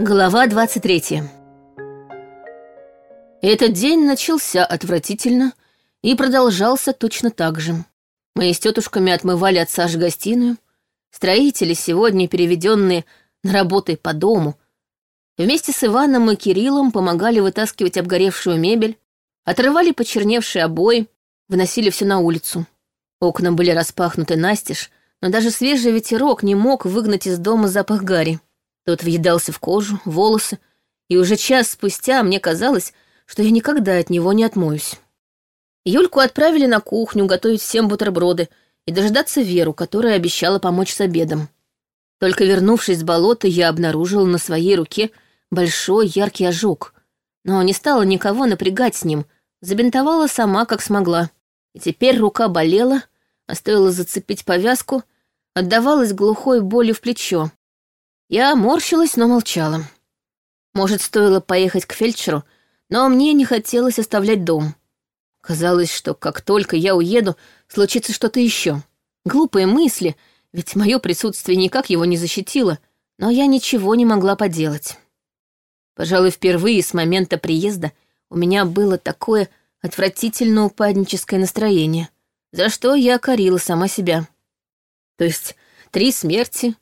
Глава 23 Этот день начался отвратительно и продолжался точно так же. Мы с тетушками отмывали от Саши гостиную. Строители, сегодня переведенные на работы по дому, вместе с Иваном и Кириллом помогали вытаскивать обгоревшую мебель, отрывали почерневшие обои, выносили все на улицу. Окна были распахнуты настежь, но даже свежий ветерок не мог выгнать из дома запах гари. Тот въедался в кожу, волосы, и уже час спустя мне казалось, что я никогда от него не отмоюсь. Юльку отправили на кухню готовить всем бутерброды и дожидаться Веру, которая обещала помочь с обедом. Только вернувшись с болота, я обнаружила на своей руке большой яркий ожог, но не стала никого напрягать с ним, забинтовала сама, как смогла. И теперь рука болела, а стоило зацепить повязку, отдавалась глухой болью в плечо, я морщилась, но молчала. Может, стоило поехать к фельдшеру, но мне не хотелось оставлять дом. Казалось, что как только я уеду, случится что-то еще. Глупые мысли, ведь мое присутствие никак его не защитило, но я ничего не могла поделать. Пожалуй, впервые с момента приезда у меня было такое отвратительно упадническое настроение, за что я корила сама себя. То есть три смерти,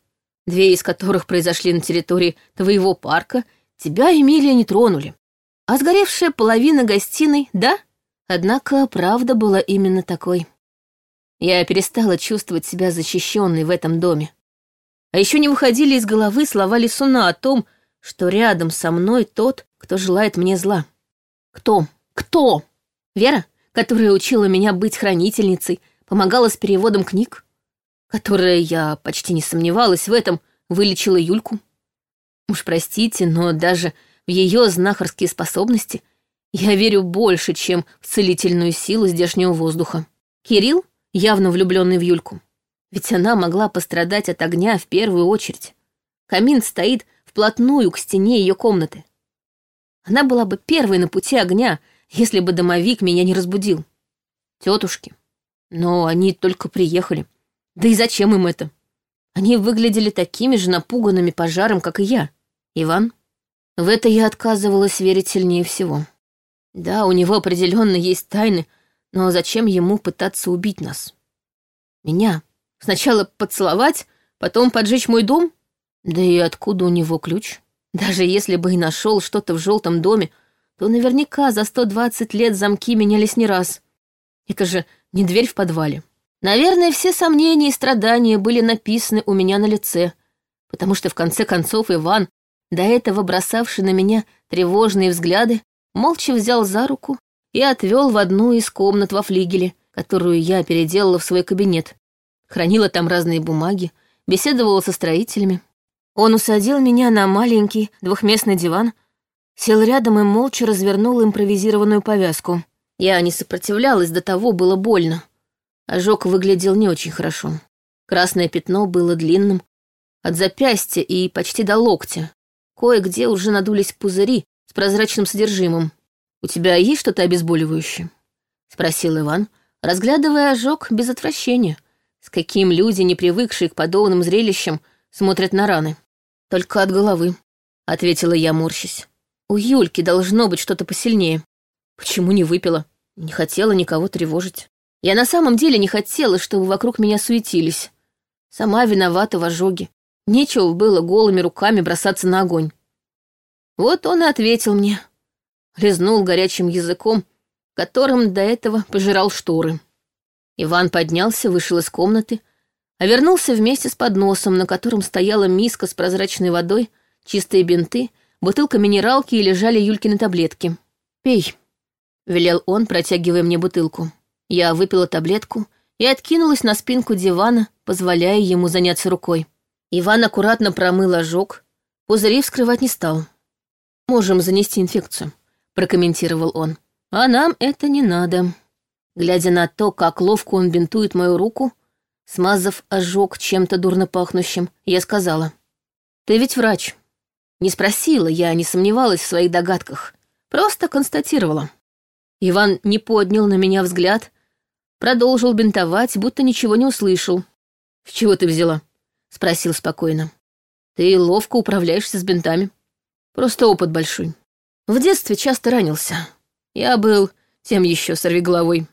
две из которых произошли на территории твоего парка, тебя, Эмилия, не тронули. А сгоревшая половина гостиной, да? Однако правда была именно такой. Я перестала чувствовать себя защищенной в этом доме. А еще не выходили из головы слова Лисуна о том, что рядом со мной тот, кто желает мне зла. Кто? Кто? Вера, которая учила меня быть хранительницей, помогала с переводом книг? Которая, я почти не сомневалась в этом, вылечила Юльку. Уж простите, но даже в ее знахарские способности я верю больше, чем в целительную силу здешнего воздуха. Кирилл, явно влюбленный в Юльку, ведь она могла пострадать от огня в первую очередь. Камин стоит вплотную к стене ее комнаты. Она была бы первой на пути огня, если бы домовик меня не разбудил. Тетушки. Но они только приехали. Да и зачем им это? Они выглядели такими же напуганными пожаром, как и я. Иван? В это я отказывалась верить сильнее всего. Да, у него определенно есть тайны, но зачем ему пытаться убить нас? Меня? Сначала поцеловать, потом поджечь мой дом? Да и откуда у него ключ? Даже если бы и нашел что-то в желтом доме, то наверняка за 120 лет замки менялись не раз. Это же не дверь в подвале. Наверное, все сомнения и страдания были написаны у меня на лице, потому что в конце концов Иван, до этого бросавший на меня тревожные взгляды, молча взял за руку и отвел в одну из комнат во флигеле, которую я переделала в свой кабинет. Хранила там разные бумаги, беседовала со строителями. Он усадил меня на маленький двухместный диван, сел рядом и молча развернул импровизированную повязку. Я не сопротивлялась, до того было больно. Ожог выглядел не очень хорошо. Красное пятно было длинным, от запястья и почти до локтя. Кое-где уже надулись пузыри с прозрачным содержимым. «У тебя есть что-то обезболивающее?» — спросил Иван, разглядывая ожог без отвращения, с каким люди, не привыкшие к подобным зрелищам, смотрят на раны. «Только от головы», — ответила я, морщась. «У Юльки должно быть что-то посильнее. Почему не выпила? Не хотела никого тревожить». Я на самом деле не хотела, чтобы вокруг меня суетились. Сама виновата в ожоге. Нечего было голыми руками бросаться на огонь. Вот он и ответил мне. Лизнул горячим языком, которым до этого пожирал шторы. Иван поднялся, вышел из комнаты, а вернулся вместе с подносом, на котором стояла миска с прозрачной водой, чистые бинты, бутылка минералки и лежали Юлькины таблетки. «Пей», — велел он, протягивая мне бутылку. Я выпила таблетку и откинулась на спинку дивана, позволяя ему заняться рукой. Иван аккуратно промыл ожог, пузыри вскрывать не стал. «Можем занести инфекцию», — прокомментировал он. «А нам это не надо». Глядя на то, как ловко он бинтует мою руку, смазав ожог чем-то дурно пахнущим, я сказала. «Ты ведь врач». Не спросила, я не сомневалась в своих догадках, просто констатировала. Иван не поднял на меня взгляд, Продолжил бинтовать, будто ничего не услышал. «С чего ты взяла?» — спросил спокойно. «Ты ловко управляешься с бинтами. Просто опыт большой. В детстве часто ранился. Я был тем еще сорвиголовой.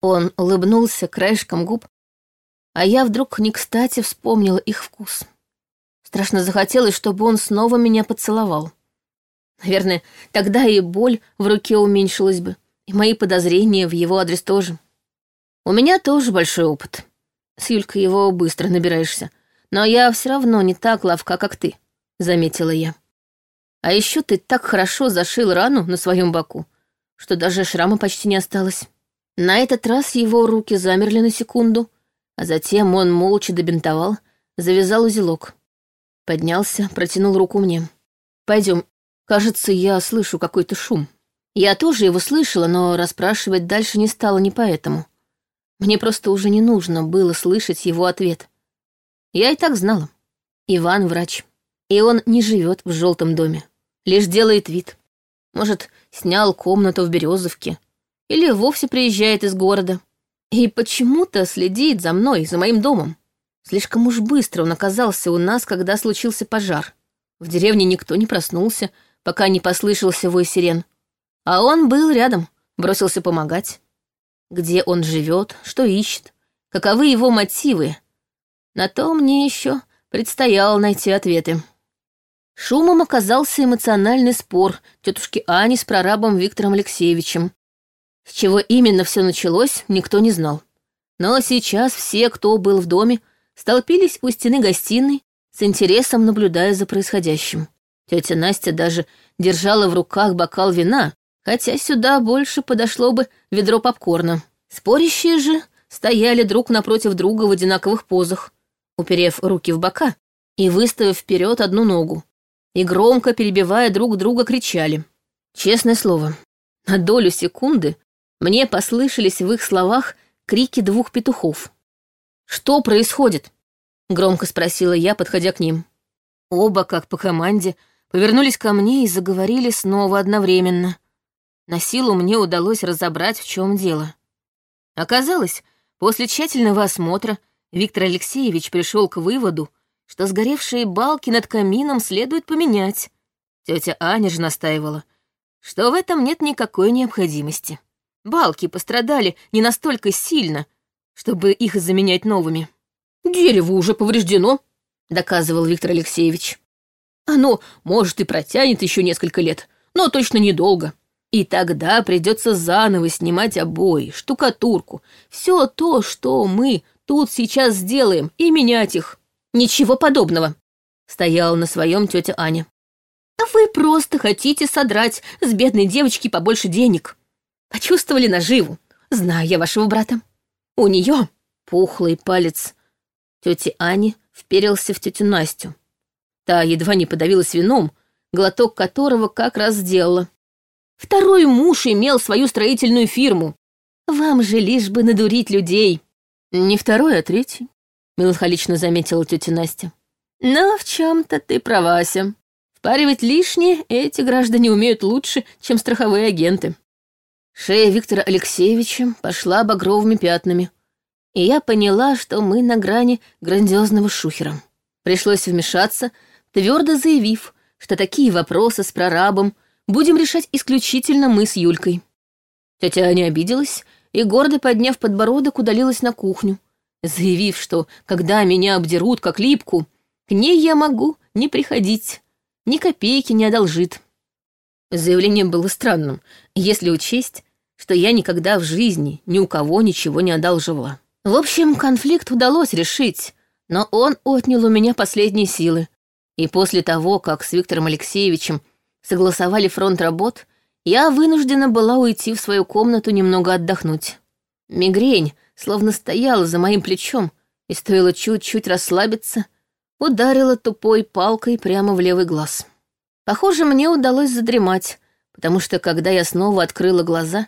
Он улыбнулся краешком губ, а я вдруг не кстати вспомнила их вкус. Страшно захотелось, чтобы он снова меня поцеловал. Наверное, тогда и боль в руке уменьшилась бы, и мои подозрения в его адрес тоже. У меня тоже большой опыт. С Юлькой его быстро набираешься. Но я все равно не так ловка, как ты, — заметила я. А еще ты так хорошо зашил рану на своем боку, что даже шрама почти не осталось. На этот раз его руки замерли на секунду, а затем он молча добинтовал, завязал узелок. Поднялся, протянул руку мне. Пойдем, кажется, я слышу какой-то шум. Я тоже его слышала, но расспрашивать дальше не стала не поэтому. Мне просто уже не нужно было слышать его ответ. Я и так знала. Иван врач. И он не живет в желтом доме. Лишь делает вид. Может, снял комнату в Березовке. Или вовсе приезжает из города. И почему-то следит за мной, за моим домом. Слишком уж быстро он оказался у нас, когда случился пожар. В деревне никто не проснулся, пока не послышался вой сирен. А он был рядом, бросился помогать где он живет, что ищет, каковы его мотивы. На то мне еще предстояло найти ответы. Шумом оказался эмоциональный спор тетушки Ани с прорабом Виктором Алексеевичем. С чего именно все началось, никто не знал. Но сейчас все, кто был в доме, столпились у стены гостиной, с интересом наблюдая за происходящим. Тетя Настя даже держала в руках бокал вина, хотя сюда больше подошло бы ведро попкорна. Спорящие же стояли друг напротив друга в одинаковых позах, уперев руки в бока и выставив вперед одну ногу, и громко перебивая друг друга кричали. Честное слово, на долю секунды мне послышались в их словах крики двух петухов. «Что происходит?» — громко спросила я, подходя к ним. Оба, как по команде, повернулись ко мне и заговорили снова одновременно. На силу мне удалось разобрать, в чем дело. Оказалось, после тщательного осмотра Виктор Алексеевич пришел к выводу, что сгоревшие балки над камином следует поменять. Тетя Аня же настаивала, что в этом нет никакой необходимости. Балки пострадали не настолько сильно, чтобы их заменять новыми. «Дерево уже повреждено», — доказывал Виктор Алексеевич. «Оно, может, и протянет еще несколько лет, но точно недолго. И тогда придется заново снимать обои, штукатурку, все то, что мы тут сейчас сделаем, и менять их. Ничего подобного, стояла на своем тетя Аня. Вы просто хотите содрать с бедной девочки побольше денег. Почувствовали наживу, знаю я вашего брата. У нее пухлый палец тети Ани вперился в тетю Настю. Та едва не подавилась вином, глоток которого как раз сделала. Второй муж имел свою строительную фирму. Вам же лишь бы надурить людей. Не второй, а третий, меланхолично заметила тетя Настя. Но в чем-то ты права, Ася. Впаривать лишнее эти граждане умеют лучше, чем страховые агенты. Шея Виктора Алексеевича пошла багровыми пятнами, и я поняла, что мы на грани грандиозного шухера. Пришлось вмешаться, твердо заявив, что такие вопросы с прорабом будем решать исключительно мы с Юлькой. Тетя Аня обиделась и, гордо подняв подбородок, удалилась на кухню, заявив, что, когда меня обдерут как липку, к ней я могу не приходить, ни копейки не одолжит. Заявление было странным, если учесть, что я никогда в жизни ни у кого ничего не одалживала. В общем, конфликт удалось решить, но он отнял у меня последние силы. И после того, как с Виктором Алексеевичем согласовали фронт работ, я вынуждена была уйти в свою комнату немного отдохнуть. Мигрень словно стояла за моим плечом, и стоило чуть-чуть расслабиться, ударила тупой палкой прямо в левый глаз. Похоже, мне удалось задремать, потому что, когда я снова открыла глаза,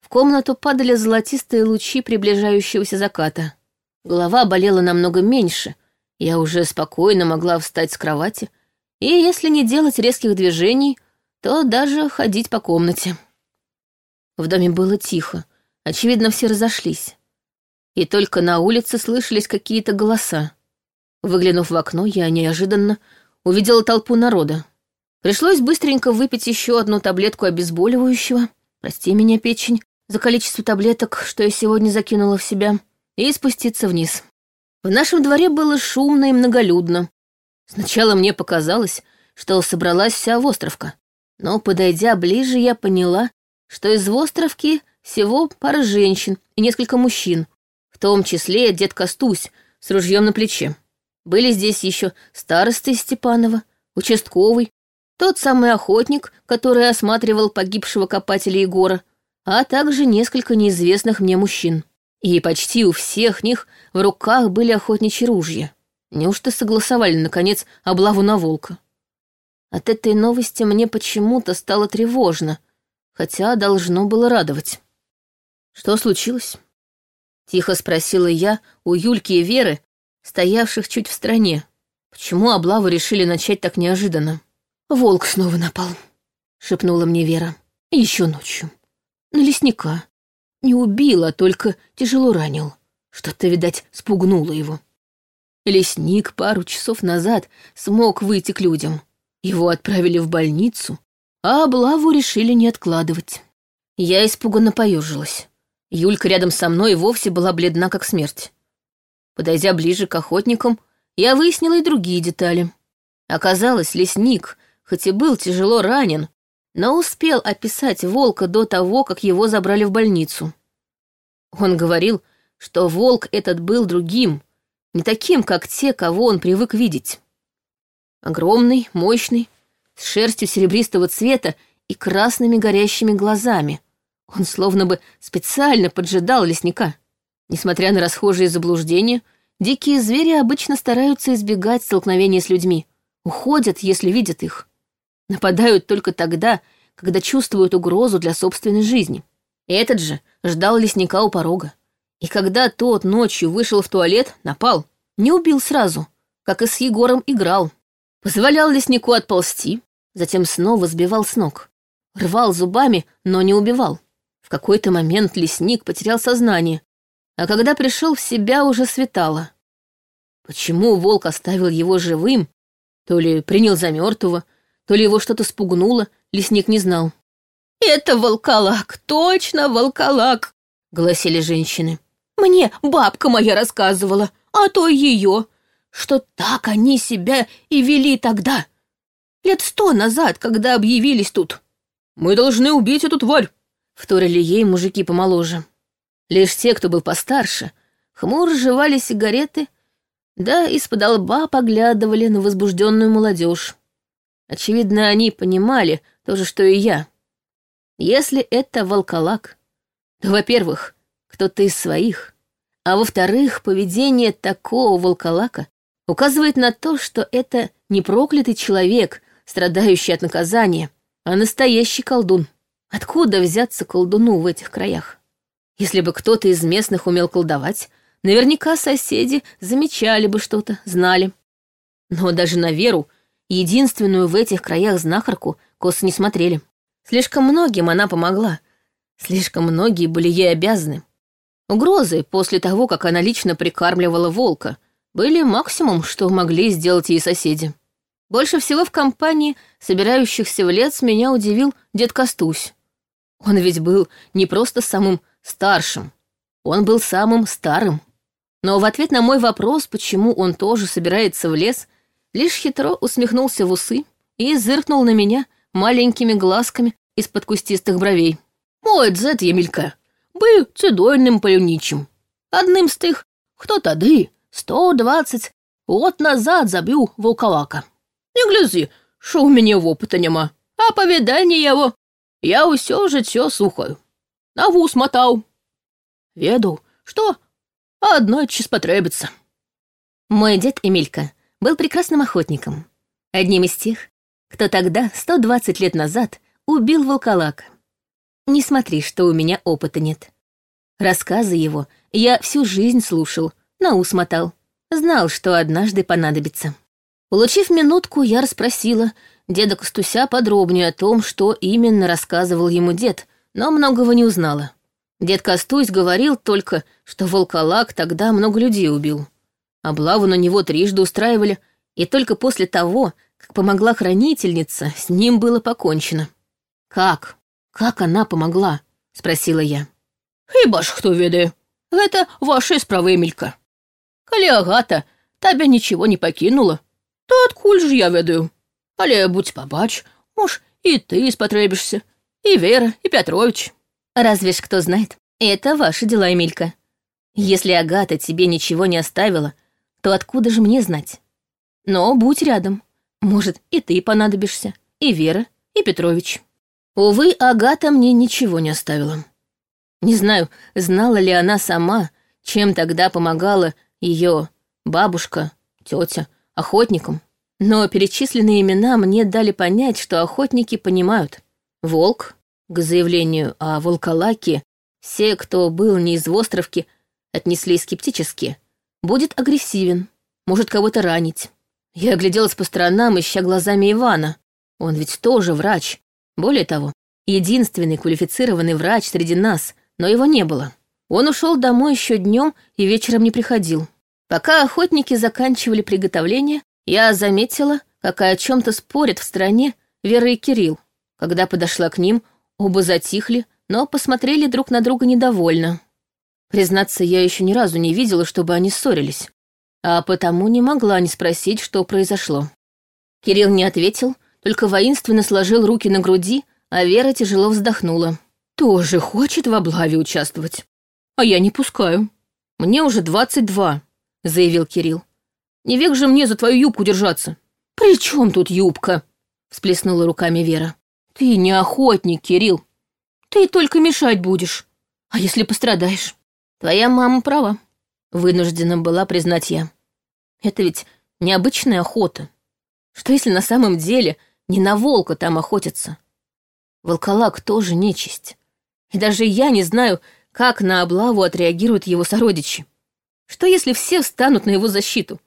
в комнату падали золотистые лучи приближающегося заката. Голова болела намного меньше, я уже спокойно могла встать с кровати — и если не делать резких движений, то даже ходить по комнате. В доме было тихо, очевидно, все разошлись. И только на улице слышались какие-то голоса. Выглянув в окно, я неожиданно увидела толпу народа. Пришлось быстренько выпить еще одну таблетку обезболивающего, прости меня, печень, за количество таблеток, что я сегодня закинула в себя, и спуститься вниз. В нашем дворе было шумно и многолюдно. Сначала мне показалось, что собралась вся Востровка, но, подойдя ближе, я поняла, что из Востровки всего пара женщин и несколько мужчин, в том числе дед Костусь с ружьем на плече. Были здесь еще старосты Степанова, участковый, тот самый охотник, который осматривал погибшего копателя Егора, а также несколько неизвестных мне мужчин. И почти у всех них в руках были охотничьи ружья. Неужто согласовали, наконец, облаву на волка? От этой новости мне почему-то стало тревожно, хотя должно было радовать. Что случилось? Тихо спросила я у Юльки и Веры, стоявших чуть в стороне. Почему облаву решили начать так неожиданно? «Волк снова напал», — шепнула мне Вера. Еще ночью. На лесника. Не убил, а только тяжело ранил. Что-то, видать, спугнуло его. Лесник пару часов назад смог выйти к людям. Его отправили в больницу, а облаву решили не откладывать. Я испуганно поежилась. Юлька рядом со мной вовсе была бледна, как смерть. Подойдя ближе к охотникам, я выяснила и другие детали. Оказалось, лесник хоть и был тяжело ранен, но успел описать волка до того, как его забрали в больницу. Он говорил, что волк этот был другим, не таким, как те, кого он привык видеть. Огромный, мощный, с шерстью серебристого цвета и красными горящими глазами. Он словно бы специально поджидал лесника. Несмотря на расхожие заблуждения, дикие звери обычно стараются избегать столкновения с людьми, уходят, если видят их. Нападают только тогда, когда чувствуют угрозу для собственной жизни. Этот же ждал лесника у порога. И когда тот ночью вышел в туалет, напал. Не убил сразу, как и с Егором играл. Позволял леснику отползти, затем снова сбивал с ног. Рвал зубами, но не убивал. В какой-то момент лесник потерял сознание, а когда пришел в себя, уже светало. Почему волк оставил его живым, то ли принял за мертвого, то ли его что-то спугнуло, лесник не знал. «Это волколак, точно волколак!» — гласили женщины. «Мне бабка моя рассказывала, а то ее, что так они себя и вели тогда, лет сто назад, когда объявились тут. Мы должны убить эту тварь!» — вторили ей мужики помоложе. Лишь те, кто был постарше, хмуро жевали сигареты, да из-под лба поглядывали на возбужденную молодежь. Очевидно, они понимали то же, что и я. Если это волколак, то, во-первых, кто-то из своих, а во-вторых, поведение такого волколака указывает на то, что это не проклятый человек, страдающий от наказания, а настоящий колдун. Откуда взяться колдуну в этих краях? Если бы кто-то из местных умел колдовать, наверняка соседи замечали бы что-то, знали. Но даже на веру единственную в этих краях знахарку, косо не смотрели. Слишком многим она помогла. Слишком многие были ей обязаны. Угрозы после того, как она лично прикармливала волка, были максимум, что могли сделать ей соседи. Больше всего в компании собирающихся в лес меня удивил дед Костусь. Он ведь был не просто самым старшим, он был самым старым. Но в ответ на мой вопрос, почему он тоже собирается в лес, лишь хитро усмехнулся в усы и зыркнул на меня маленькими глазками из-под кустистых бровей. «Мой дзет Емелька был цидойным полюничим. Одним з тих, хто тоді, 120 год назад забив волколака. Не глязи, що у мене опыта нема, а повідання його я усё життя слухаю. На вус. Ведал, что однойче спотребится». Мой дед Эмилька был прекрасным охотником, одним из тех, кто тогда, 120 лет назад, убил волколака. Не смотри, что у меня опыта нет. Рассказы его я всю жизнь слушал, на ус мотал. Знал, что однажды понадобится. Получив минутку, я расспросила деда Костуся подробнее о том, что именно рассказывал ему дед, но многого не узнала. Дед Костусь говорил только, что волколак тогда много людей убил. Облаву на него трижды устраивали, и только после того, как помогла хранительница, с ним было покончено. «Как? Как она помогла?» — спросила я. «Хіба ж хто ведае? Гэта ваша справа, Эмілька. Калі Агата табе ничего не покинула, то адкуль ж я ведаю? Але будь побач, муж, и ты спотребишься, и Вера, и Петрович». «Разве ж кто знает? Это ваши дела, Эмилька. Если Агата тебе ничего не оставила, то откуда же мне знать? Но будь рядом. Может, и ты понадобишься, и Вера, и Петрович». Увы, Агата мне ничего не оставила. Не знаю, знала ли она сама, чем тогда помогала ее бабушка, тетя, охотникам. Но перечисленные имена мне дали понять, что охотники понимают. Волк, к заявлению о волколаке, все, кто был не из островки, отнесли скептически, будет агрессивен, может кого-то ранить. Я огляделась по сторонам, ища глазами Ивана. Он ведь тоже врач, более того, единственный квалифицированный врач среди нас, но его не было. Он ушел домой еще днем и вечером не приходил. Пока охотники заканчивали приготовление, я заметила, как о чем-то спорят в стране Вера и Кирилл. Когда подошла к ним, оба затихли, но посмотрели друг на друга недовольно. Признаться, я еще ни разу не видела, чтобы они ссорились, а потому не могла не спросить, что произошло. Кирилл не ответил, только воинственно сложил руки на груди, а Вера тяжело вздохнула. «Тоже хочет в облаве участвовать. А я не пускаю. Мне уже двадцать два», — заявил Кирилл. «Не век же мне за твою юбку держаться». «При чем тут юбка?» — всплеснула руками Вера. «Ты не охотник, Кирилл. Ты только мешать будешь. А если пострадаешь?» «Твоя мама права», — вынуждена была признать я. «Это ведь необычная охота. Что если на самом деле не на волка там охотятся. Волколак тоже нечисть. И даже я не знаю, как на облаву отреагируют его сородичи. Что если все встанут на его защиту?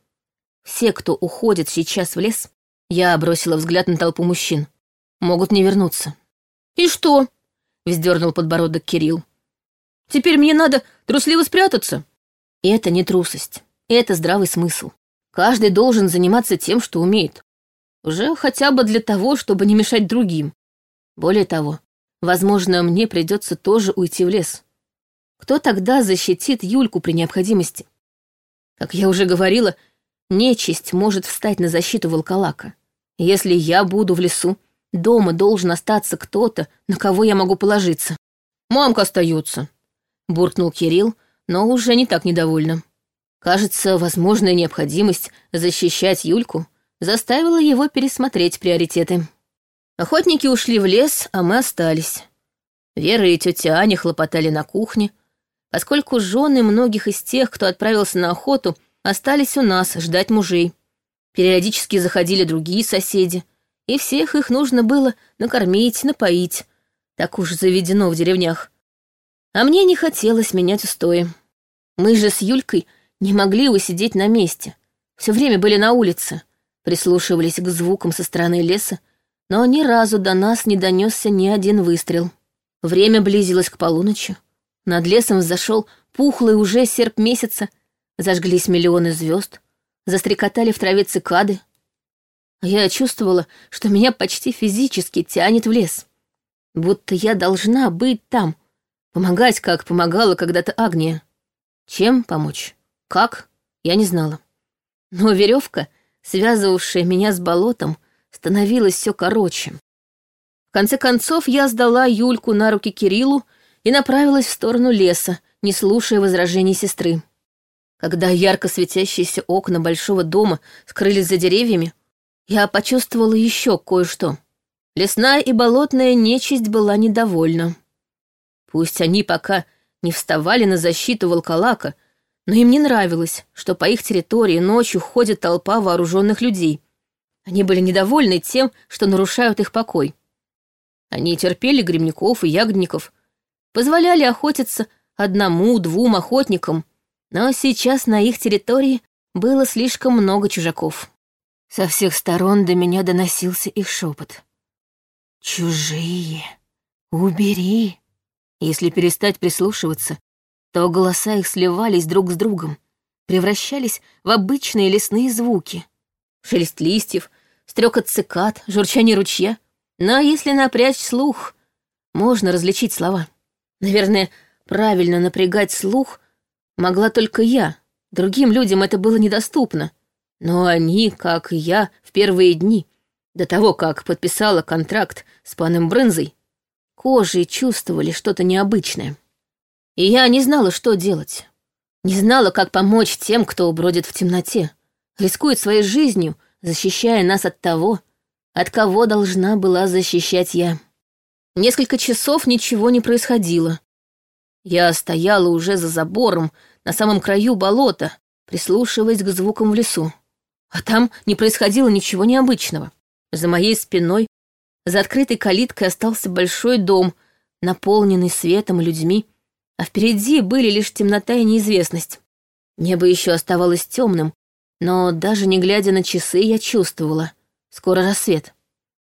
Все, кто уходит сейчас в лес, я бросила взгляд на толпу мужчин, могут не вернуться. «И что?» — вздернул подбородок Кирилл. «Теперь мне надо трусливо спрятаться?» Это не трусость, это здравый смысл. Каждый должен заниматься тем, что умеет. Уже хотя бы для того, чтобы не мешать другим. Более того, возможно, мне придется тоже уйти в лес. Кто тогда защитит Юльку при необходимости? Как я уже говорила, нечисть может встать на защиту волколака. Если я буду в лесу, дома должен остаться кто-то, на кого я могу положиться. «Мамка остается», — буркнул Кирилл, но уже не так недовольно. Кажется, возможная необходимость защищать Юльку заставило его пересмотреть приоритеты. Охотники ушли в лес, а мы остались. Вера и тетя Аня хлопотали на кухне, поскольку жены многих из тех, кто отправился на охоту, остались у нас ждать мужей. Периодически заходили другие соседи, и всех их нужно было накормить, напоить. Так уж заведено в деревнях. А мне не хотелось менять устои. Мы же с Юлькой не могли усидеть на месте. Все время были на улице прислушивались к звукам со стороны леса, но ни разу до нас не донесся ни один выстрел. Время близилось к полуночи. Над лесом взошел пухлый уже серп месяца, зажглись миллионы звезд, застрекотали в траве цикады. Я чувствовала, что меня почти физически тянет в лес. Будто я должна быть там, помогать, как помогала когда-то Агния. Чем помочь? Как? Я не знала. Но веревка, связывавшая меня с болотом, становилась все короче. В конце концов я сдала Юльку на руки Кириллу и направилась в сторону леса, не слушая возражений сестры. Когда ярко светящиеся окна большого дома скрылись за деревьями, я почувствовала еще кое-что. Лесная и болотная нечисть была недовольна. Пусть они пока не вставали на защиту волколака, но им не нравилось, что по их территории ночью ходит толпа вооруженных людей. Они были недовольны тем, что нарушают их покой. Они терпели гремняков и ягодников, позволяли охотиться одному-двум охотникам, но сейчас на их территории было слишком много чужаков. Со всех сторон до меня доносился их шепот. «Чужие! Убери!» Если перестать прислушиваться, то голоса их сливались друг с другом, превращались в обычные лесные звуки. Шелест листьев, стрекот цикад, журчание ручья. Но если напрячь слух, можно различить слова. Наверное, правильно напрягать слух могла только я. Другим людям это было недоступно. Но они, как и я, в первые дни, до того, как подписала контракт с паном Брынзой, кожей чувствовали что-то необычное. И я не знала, что делать. Не знала, как помочь тем, кто бродит в темноте, рискует своей жизнью, защищая нас от того, от кого должна была защищать я. Несколько часов ничего не происходило. Я стояла уже за забором, на самом краю болота, прислушиваясь к звукам в лесу. А там не происходило ничего необычного. За моей спиной, за открытой калиткой остался большой дом, наполненный светом и людьми, а впереди были лишь темнота и неизвестность. Небо еще оставалось темным, но даже не глядя на часы, я чувствовала. Скоро рассвет.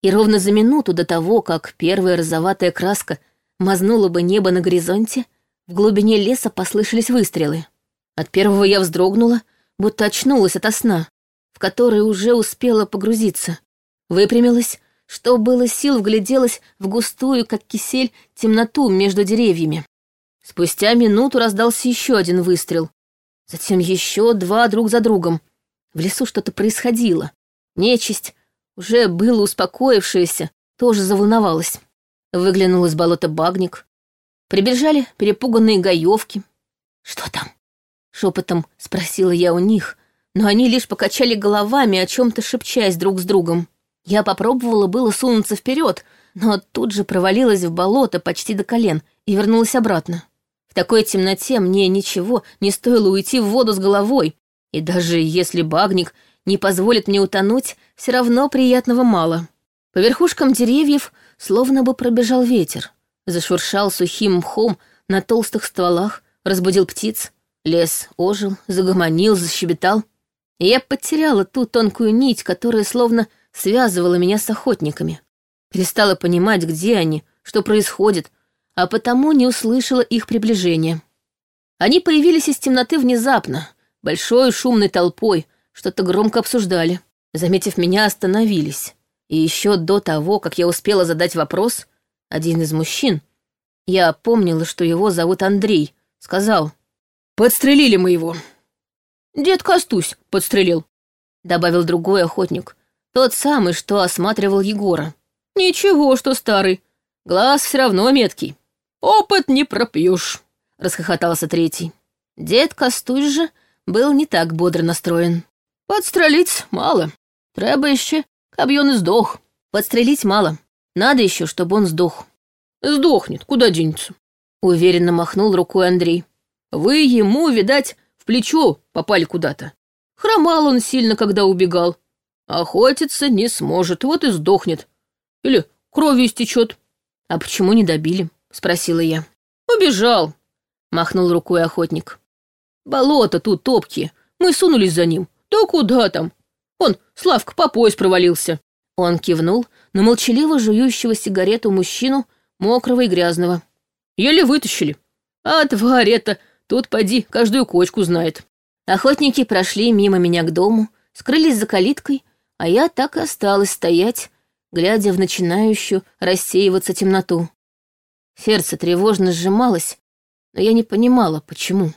И ровно за минуту до того, как первая розоватая краска мазнула бы небо на горизонте, в глубине леса послышались выстрелы. От первого я вздрогнула, будто очнулась ото сна, в который уже успела погрузиться. Выпрямилась, что было сил, вгляделась в густую, как кисель, темноту между деревьями. Спустя минуту раздался еще один выстрел. Затем еще два друг за другом. В лесу что-то происходило. Нечисть, уже было успокоившаяся, тоже заволновалась. Выглянул из болота багник. Прибежали перепуганные гаевки. «Что там?» — шепотом спросила я у них, но они лишь покачали головами, о чем-то шепчась друг с другом. Я попробовала было сунуться вперед, но тут же провалилась в болото почти до колен и вернулась обратно. В такой темноте мне ничего не стоило уйти в воду с головой, и даже если багник не позволит мне утонуть, все равно приятного мало. По верхушкам деревьев словно бы пробежал ветер, зашуршал сухим мхом на толстых стволах, разбудил птиц. Лес ожил, загомонил, защебетал. И я потеряла ту тонкую нить, которая словно связывала меня с охотниками. Перестала понимать, где они, что происходит, а потому не услышала их приближения. Они появились из темноты внезапно, большой шумной толпой, что-то громко обсуждали. Заметив меня, остановились. И еще до того, как я успела задать вопрос, один из мужчин, я помнила, что его зовут Андрей, сказал, «Подстрелили мы его». «Дед Костусь подстрелил», — добавил другой охотник, тот самый, что осматривал Егора. «Ничего, что старый, глаз все равно меткий». «Опыт не пропьешь», — расхохотался третий. Дед Костусь же был не так бодро настроен. «Подстрелить мало. Треба еще, каб он сдох. Подстрелить мало. Надо еще, чтобы он сдох». «Сдохнет, куда денется?» — уверенно махнул рукой Андрей. «Вы ему, видать, в плечо попали куда-то. Хромал он сильно, когда убегал. Охотиться не сможет, вот и сдохнет. Или кровью истечет. А почему не добили?» — спросила я. «Убежал», — махнул рукой охотник. «Болото тут топки. Мы сунулись за ним. Да куда там? Он, Славка, по пояс провалился». Он кивнул на молчаливо жующего сигарету мужчину, мокрого и грязного. «Еле вытащили. А тварь это, тут поди, каждую кочку знает». Охотники прошли мимо меня к дому, скрылись за калиткой, а я так и осталась стоять, глядя в начинающую рассеиваться темноту. Сердце тревожно сжималось, но я не понимала, почему.